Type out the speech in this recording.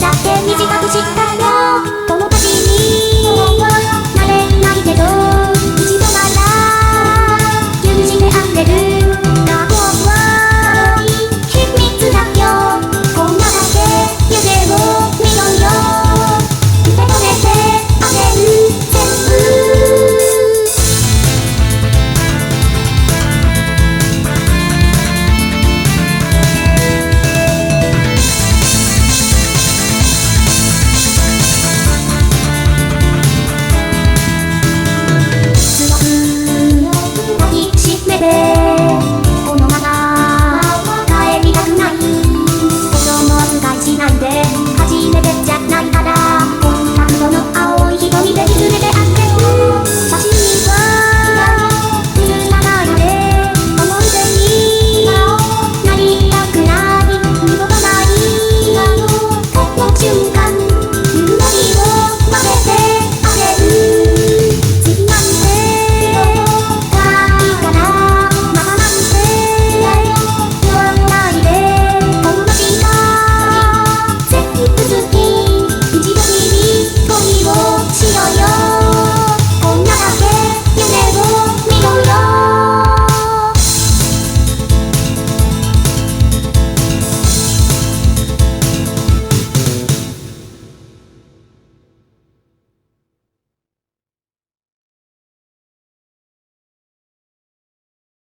だけ短くしたよ。走れてちゃないから